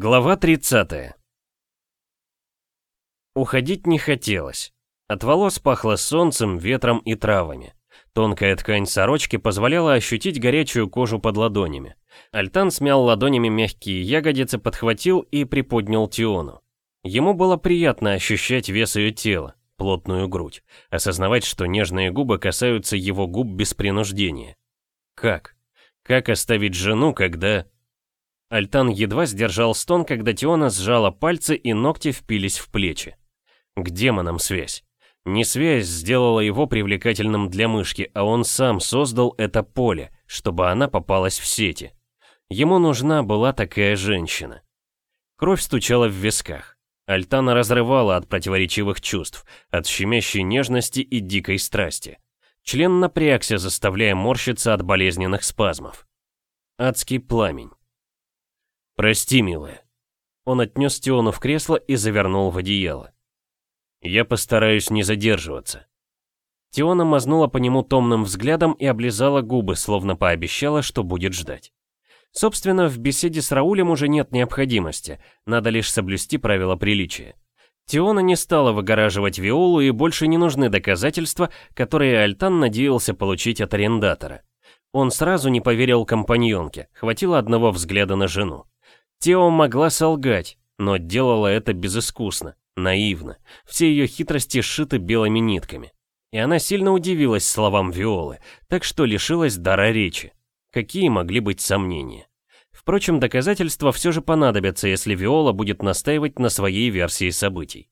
Глава 30 Уходить не хотелось. От волос пахло солнцем, ветром и травами. Тонкая ткань сорочки позволяла ощутить горячую кожу под ладонями. Альтан смял ладонями мягкие ягодицы, подхватил и приподнял Тиону. Ему было приятно ощущать вес ее тела, плотную грудь, осознавать, что нежные губы касаются его губ без принуждения. Как? Как оставить жену, когда... Альтан едва сдержал стон, когда Тиона сжала пальцы и ногти впились в плечи. К демонам связь. Не связь сделала его привлекательным для мышки, а он сам создал это поле, чтобы она попалась в сети. Ему нужна была такая женщина. Кровь стучала в висках. Альтана разрывала от противоречивых чувств, от щемящей нежности и дикой страсти. Член напрягся, заставляя морщиться от болезненных спазмов. Адский пламень. «Прости, милая». Он отнес Тиону в кресло и завернул в одеяло. «Я постараюсь не задерживаться». Тиона мазнула по нему томным взглядом и облизала губы, словно пообещала, что будет ждать. Собственно, в беседе с Раулем уже нет необходимости, надо лишь соблюсти правила приличия. Тиона не стала выгораживать Виолу и больше не нужны доказательства, которые Альтан надеялся получить от арендатора. Он сразу не поверил компаньонке, хватило одного взгляда на жену. Тео могла солгать, но делала это безыскусно, наивно. Все ее хитрости сшиты белыми нитками. И она сильно удивилась словам Виолы, так что лишилась дара речи. Какие могли быть сомнения? Впрочем, доказательства все же понадобятся, если Виола будет настаивать на своей версии событий.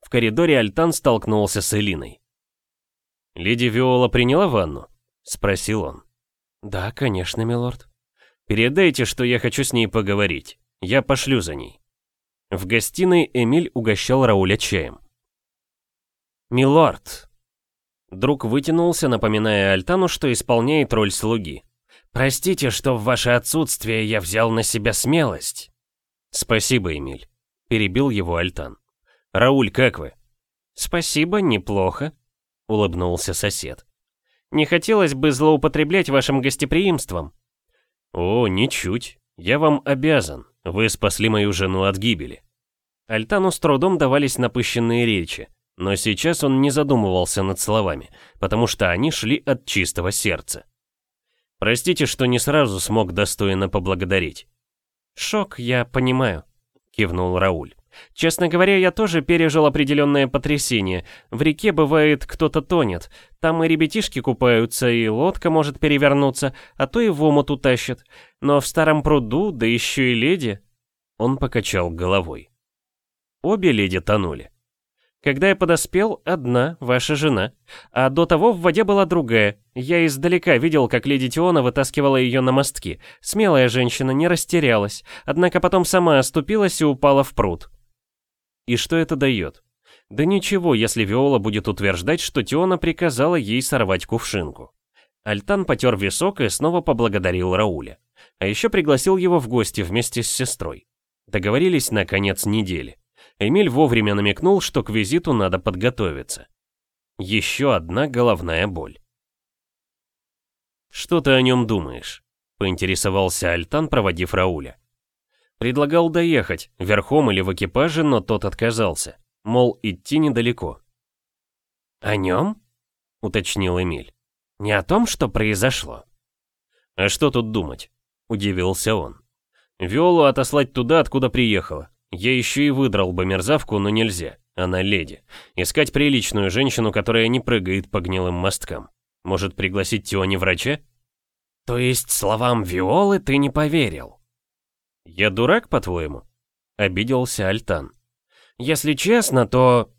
В коридоре Альтан столкнулся с Элиной. «Леди Виола приняла ванну?» — спросил он. «Да, конечно, милорд». Передайте, что я хочу с ней поговорить. Я пошлю за ней. В гостиной Эмиль угощал Рауля чаем. «Милорд!» Друг вытянулся, напоминая Альтану, что исполняет роль слуги. «Простите, что в ваше отсутствие я взял на себя смелость». «Спасибо, Эмиль», — перебил его Альтан. «Рауль, как вы?» «Спасибо, неплохо», — улыбнулся сосед. «Не хотелось бы злоупотреблять вашим гостеприимством». «О, ничуть. Я вам обязан. Вы спасли мою жену от гибели». Альтану с трудом давались напыщенные речи, но сейчас он не задумывался над словами, потому что они шли от чистого сердца. «Простите, что не сразу смог достойно поблагодарить». «Шок, я понимаю», — кивнул Рауль. Честно говоря, я тоже пережил определенное потрясение. В реке бывает кто-то тонет. Там и ребятишки купаются, и лодка может перевернуться, а то и в омут утащит. Но в старом пруду, да еще и леди... Он покачал головой. Обе леди тонули. Когда я подоспел, одна, ваша жена. А до того в воде была другая. Я издалека видел, как леди Тиона вытаскивала ее на мостки. Смелая женщина не растерялась, однако потом сама оступилась и упала в пруд. И что это дает? Да ничего, если Виола будет утверждать, что Теона приказала ей сорвать кувшинку. Альтан потер висок и снова поблагодарил Рауля. А еще пригласил его в гости вместе с сестрой. Договорились на конец недели. Эмиль вовремя намекнул, что к визиту надо подготовиться. Еще одна головная боль. «Что ты о нем думаешь?» — поинтересовался Альтан, проводив Рауля. Предлагал доехать, верхом или в экипаже, но тот отказался. Мол, идти недалеко. «О нем?» — уточнил Эмиль. «Не о том, что произошло?» «А что тут думать?» — удивился он. «Виолу отослать туда, откуда приехала. Я еще и выдрал бы мерзавку, но нельзя. Она леди. Искать приличную женщину, которая не прыгает по гнилым мосткам. Может, пригласить Тиони врача?» «То есть словам Виолы ты не поверил?» «Я дурак, по-твоему?» — обиделся Альтан. «Если честно, то...»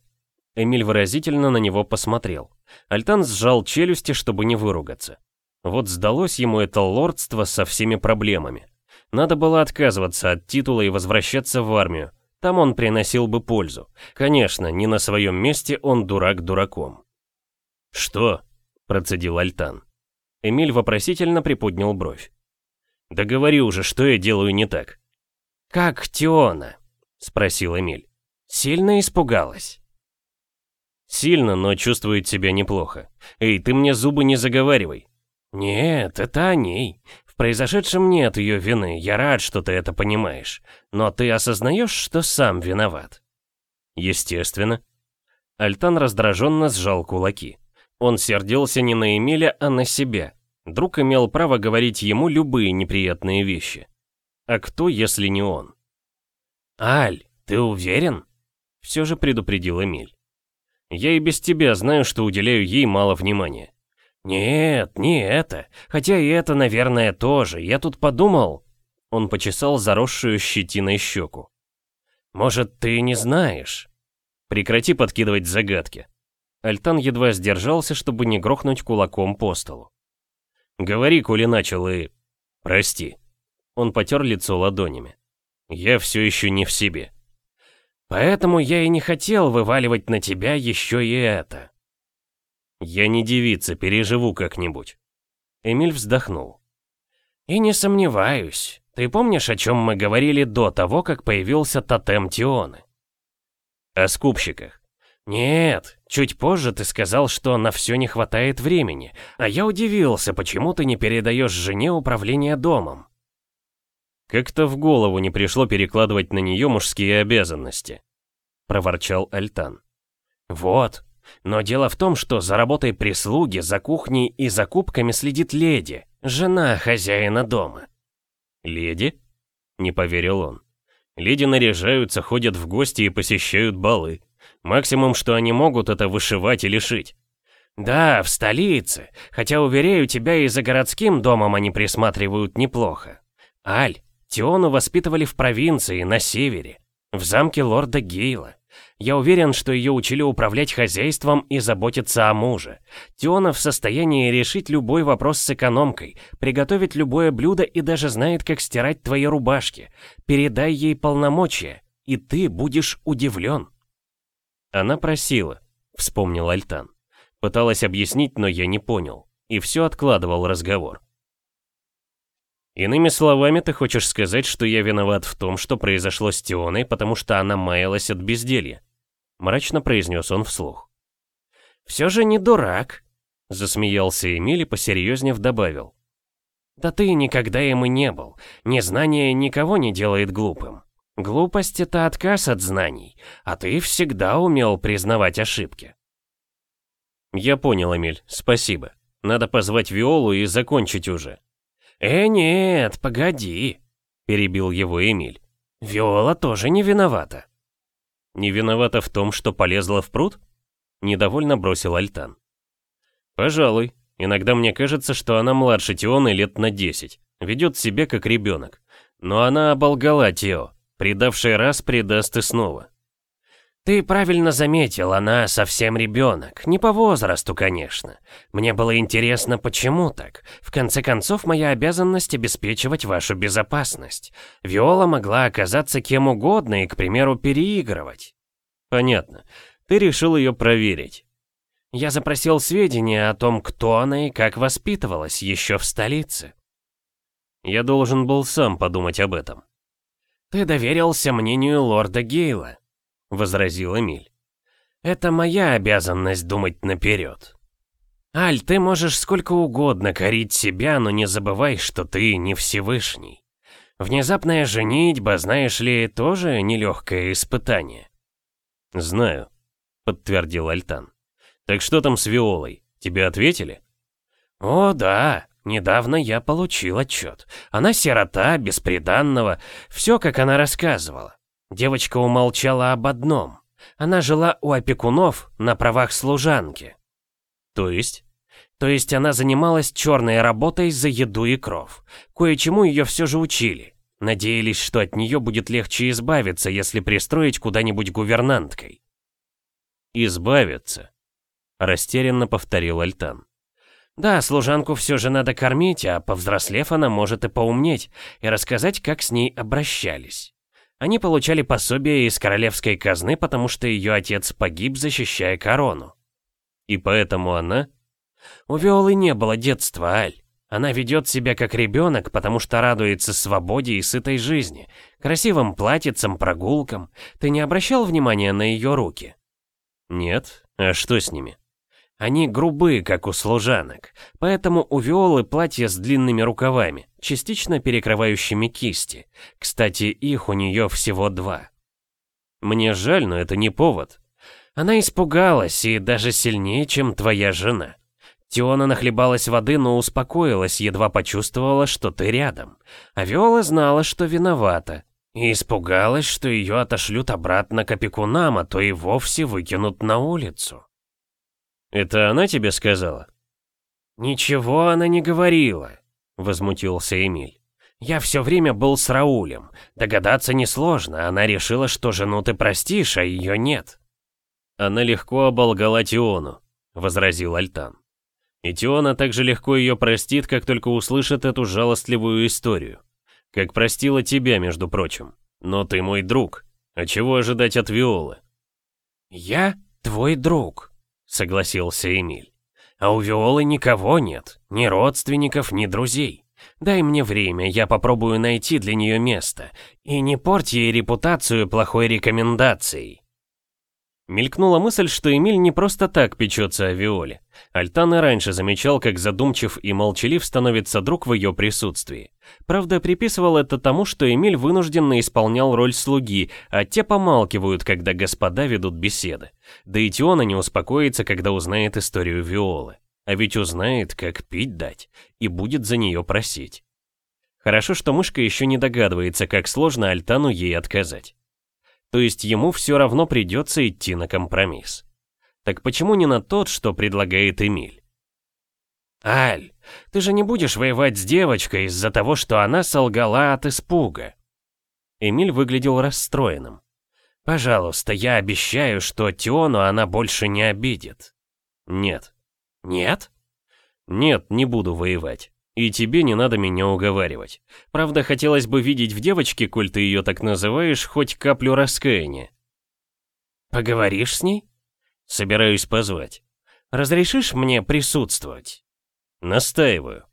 Эмиль выразительно на него посмотрел. Альтан сжал челюсти, чтобы не выругаться. Вот сдалось ему это лордство со всеми проблемами. Надо было отказываться от титула и возвращаться в армию. Там он приносил бы пользу. Конечно, не на своем месте он дурак дураком. «Что?» — процедил Альтан. Эмиль вопросительно приподнял бровь. «Да говори уже, что я делаю не так». «Как Тиона?» — спросил Эмиль. «Сильно испугалась?» «Сильно, но чувствует себя неплохо. Эй, ты мне зубы не заговаривай». «Нет, это о ней. В произошедшем нет ее вины, я рад, что ты это понимаешь. Но ты осознаешь, что сам виноват? Естественно. Альтан раздраженно сжал кулаки. Он сердился не на Эмиля, а на себя. Друг имел право говорить ему любые неприятные вещи. А кто, если не он? «Аль, ты уверен?» Все же предупредил Эмиль. «Я и без тебя знаю, что уделяю ей мало внимания». «Нет, не это. Хотя и это, наверное, тоже. Я тут подумал...» Он почесал заросшую щетиной щеку. «Может, ты не знаешь?» «Прекрати подкидывать загадки». Альтан едва сдержался, чтобы не грохнуть кулаком по столу. «Говори, коли начал, и... Прости». Он потер лицо ладонями. «Я все еще не в себе». «Поэтому я и не хотел вываливать на тебя еще и это». «Я не девица, переживу как-нибудь». Эмиль вздохнул. «И не сомневаюсь. Ты помнишь, о чем мы говорили до того, как появился тотем Тионы?» «О скупщиках. «Нет, чуть позже ты сказал, что на все не хватает времени, а я удивился, почему ты не передаешь жене управление домом». «Как-то в голову не пришло перекладывать на нее мужские обязанности», — проворчал Альтан. «Вот, но дело в том, что за работой прислуги, за кухней и закупками следит леди, жена хозяина дома». «Леди?» — не поверил он. «Леди наряжаются, ходят в гости и посещают балы. Максимум, что они могут, это вышивать или шить. Да, в столице. Хотя, уверяю тебя, и за городским домом они присматривают неплохо. Аль, Тиону воспитывали в провинции, на севере. В замке лорда Гейла. Я уверен, что ее учили управлять хозяйством и заботиться о муже. Тиона в состоянии решить любой вопрос с экономкой, приготовить любое блюдо и даже знает, как стирать твои рубашки. Передай ей полномочия, и ты будешь удивлен. Она просила, вспомнил Альтан. Пыталась объяснить, но я не понял. И все откладывал разговор. Иными словами, ты хочешь сказать, что я виноват в том, что произошло с Тионой, потому что она маялась от безделья? Мрачно произнес он вслух. Все же не дурак, засмеялся Эмиль и посерьезнее добавил. Да ты никогда им и не был. Незнание никого не делает глупым. Глупость — это отказ от знаний, а ты всегда умел признавать ошибки. Я понял, Эмиль, спасибо. Надо позвать Виолу и закончить уже. Э, нет, погоди, перебил его Эмиль. Виола тоже не виновата. Не виновата в том, что полезла в пруд? Недовольно бросил Альтан. Пожалуй. Иногда мне кажется, что она младше Тионы лет на 10. Ведет себя как ребенок. Но она оболгала Тео. Предавший раз предаст и снова. Ты правильно заметил, она совсем ребенок. Не по возрасту, конечно. Мне было интересно, почему так. В конце концов, моя обязанность обеспечивать вашу безопасность. Виола могла оказаться кем угодно и, к примеру, переигрывать. Понятно. Ты решил ее проверить. Я запросил сведения о том, кто она и как воспитывалась еще в столице. Я должен был сам подумать об этом. «Ты доверился мнению лорда Гейла», — возразил Эмиль. «Это моя обязанность думать наперед». «Аль, ты можешь сколько угодно корить себя, но не забывай, что ты не Всевышний. Внезапная женитьба, знаешь ли, тоже нелегкое испытание». «Знаю», — подтвердил Альтан. «Так что там с Виолой? Тебе ответили?» «О, да. Недавно я получил отчет. Она сирота, бесприданного, все, как она рассказывала. Девочка умолчала об одном. Она жила у опекунов на правах служанки. То есть? То есть она занималась черной работой за еду и кров. Кое-чему ее все же учили. Надеялись, что от нее будет легче избавиться, если пристроить куда-нибудь гувернанткой. «Избавиться», — растерянно повторил Альтан. Да, служанку все же надо кормить, а повзрослев она может и поумнеть, и рассказать, как с ней обращались. Они получали пособие из королевской казны, потому что ее отец погиб, защищая корону. И поэтому она... У Виолы не было детства, Аль. Она ведет себя как ребенок, потому что радуется свободе и сытой жизни, красивым платьицам, прогулкам. Ты не обращал внимания на ее руки? Нет. А что с ними? Они грубы, как у служанок, поэтому у Виолы платье с длинными рукавами, частично перекрывающими кисти. Кстати, их у нее всего два. Мне жаль, но это не повод. Она испугалась, и даже сильнее, чем твоя жена. Тиона нахлебалась воды, но успокоилась, едва почувствовала, что ты рядом. А Виола знала, что виновата. И испугалась, что ее отошлют обратно к опекунам, а то и вовсе выкинут на улицу. «Это она тебе сказала?» «Ничего она не говорила», — возмутился Эмиль. «Я все время был с Раулем. Догадаться несложно, она решила, что жену ты простишь, а ее нет». «Она легко оболгала Тиону», — возразил Альтан. «И Тиона так же легко ее простит, как только услышит эту жалостливую историю. Как простила тебя, между прочим. Но ты мой друг. А чего ожидать от Виолы?» «Я твой друг», — согласился Эмиль. «А у Виолы никого нет, ни родственников, ни друзей. Дай мне время, я попробую найти для нее место. И не порть ей репутацию плохой рекомендацией». Мелькнула мысль, что Эмиль не просто так печется о Виоле. Альтан и раньше замечал, как задумчив и молчалив становится друг в ее присутствии. Правда, приписывал это тому, что Эмиль вынужденно исполнял роль слуги, а те помалкивают, когда господа ведут беседы. Да и Тиона не успокоится, когда узнает историю Виолы. А ведь узнает, как пить дать, и будет за нее просить. Хорошо, что мышка еще не догадывается, как сложно Альтану ей отказать то есть ему все равно придется идти на компромисс. Так почему не на тот, что предлагает Эмиль? «Аль, ты же не будешь воевать с девочкой из-за того, что она солгала от испуга?» Эмиль выглядел расстроенным. «Пожалуйста, я обещаю, что Тиону она больше не обидит». «Нет». «Нет?» «Нет, не буду воевать. И тебе не надо меня уговаривать. Правда, хотелось бы видеть в девочке, коль ты ее так называешь, хоть каплю раскаяния. Поговоришь с ней? Собираюсь позвать. Разрешишь мне присутствовать? Настаиваю.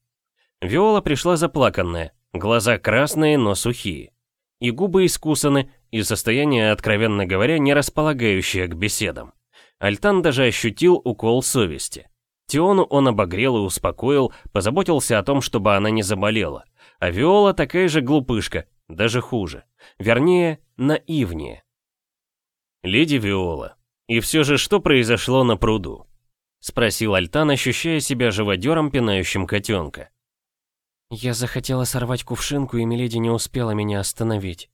Виола пришла заплаканная, глаза красные, но сухие. И губы искусаны, и состояние, откровенно говоря, не располагающее к беседам. Альтан даже ощутил укол совести. Тиону он обогрел и успокоил, позаботился о том, чтобы она не заболела. А Виола такая же глупышка, даже хуже. Вернее, наивнее. «Леди Виола, и все же что произошло на пруду?» Спросил Альтан, ощущая себя живодером, пинающим котенка. «Я захотела сорвать кувшинку, и Миледи не успела меня остановить»,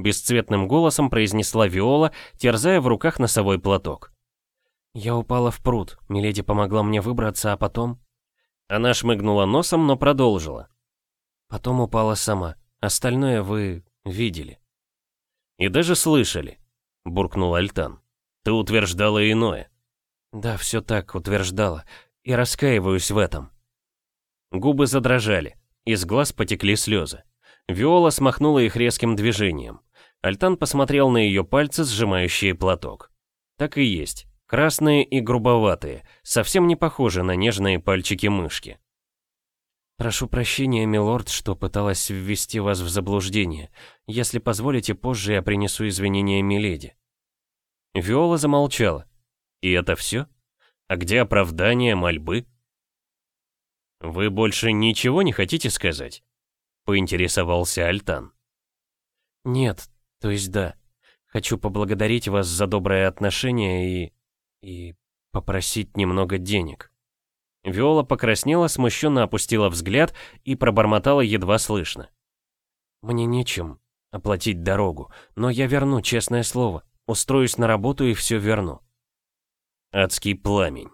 бесцветным голосом произнесла Виола, терзая в руках носовой платок. Я упала в пруд, Миледи помогла мне выбраться, а потом... Она шмыгнула носом, но продолжила. Потом упала сама. Остальное вы видели. И даже слышали, буркнул Альтан. Ты утверждала иное. Да, все так, утверждала. И раскаиваюсь в этом. Губы задрожали, из глаз потекли слезы. Виола смахнула их резким движением. Альтан посмотрел на ее пальцы, сжимающие платок. Так и есть. Красные и грубоватые, совсем не похожи на нежные пальчики мышки. «Прошу прощения, милорд, что пыталась ввести вас в заблуждение. Если позволите, позже я принесу извинения миледи». Виола замолчала. «И это все? А где оправдание, мольбы?» «Вы больше ничего не хотите сказать?» — поинтересовался Альтан. «Нет, то есть да. Хочу поблагодарить вас за доброе отношение и и попросить немного денег. Виола покраснела, смущенно опустила взгляд и пробормотала едва слышно. «Мне нечем оплатить дорогу, но я верну, честное слово. Устроюсь на работу и все верну». Адский пламень.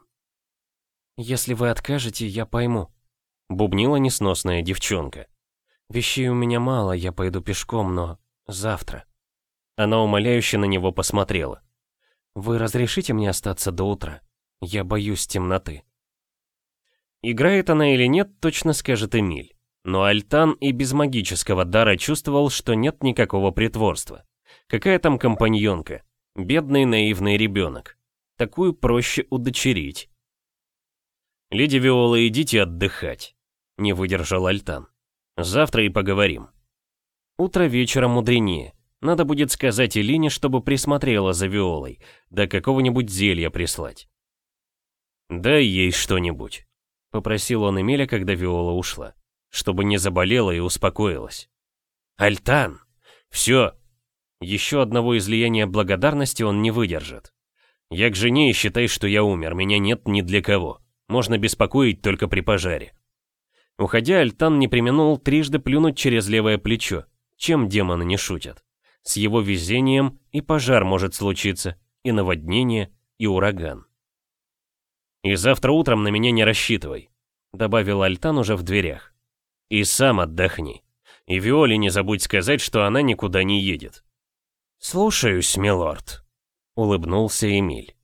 «Если вы откажете, я пойму», — бубнила несносная девчонка. «Вещей у меня мало, я пойду пешком, но завтра». Она умоляюще на него посмотрела. «Вы разрешите мне остаться до утра? Я боюсь темноты». Играет она или нет, точно скажет Эмиль. Но Альтан и без магического дара чувствовал, что нет никакого притворства. Какая там компаньонка? Бедный наивный ребенок. Такую проще удочерить. «Леди Виола, идите отдыхать», — не выдержал Альтан. «Завтра и поговорим». Утро вечера мудренее. Надо будет сказать Элине, чтобы присмотрела за Виолой, да какого-нибудь зелья прислать. «Дай ей что-нибудь», — попросил он Эмиля, когда Виола ушла, чтобы не заболела и успокоилась. «Альтан! Все!» Еще одного излияния благодарности он не выдержит. «Я к жене и считай, что я умер, меня нет ни для кого. Можно беспокоить только при пожаре». Уходя, Альтан не применул трижды плюнуть через левое плечо. Чем демоны не шутят? С его везением и пожар может случиться, и наводнение, и ураган. «И завтра утром на меня не рассчитывай», — добавил Альтан уже в дверях. «И сам отдохни. И Виоле не забудь сказать, что она никуда не едет». «Слушаюсь, милорд», — улыбнулся Эмиль.